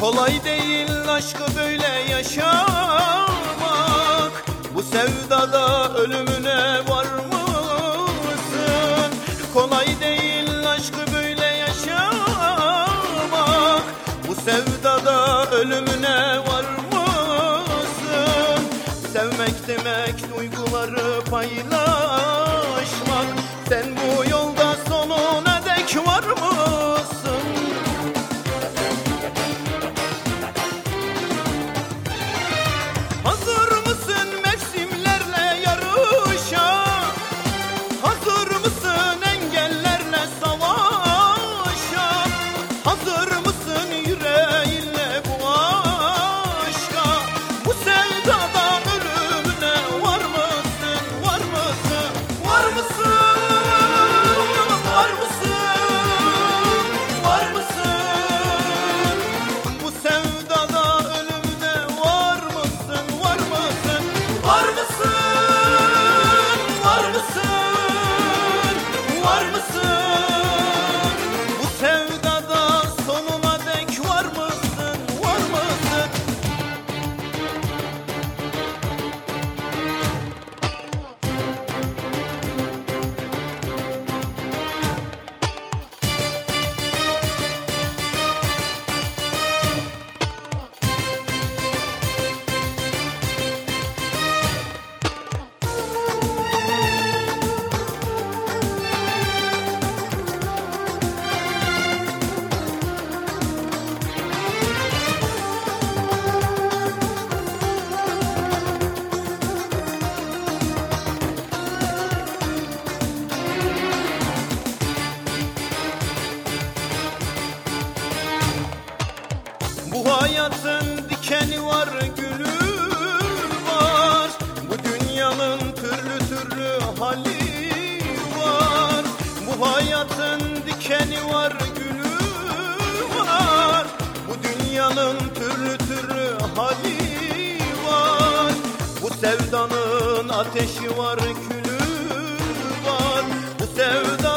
Kolay değil aşkı böyle yaşamak Bu sevdada ölümüne var mısın? Kolay değil aşkı böyle yaşamak Bu sevdada ölümüne var mısın? Sevmek demek duyguları paylaşmak Hayatın dikeni var, gülü var. Bu dünyanın türlü türlü hali var. Bu hayatın dikeni var, gülü var. Bu dünyanın türlü türlü hali var. Bu sevdanın ateşi var, külü var. Bu sevda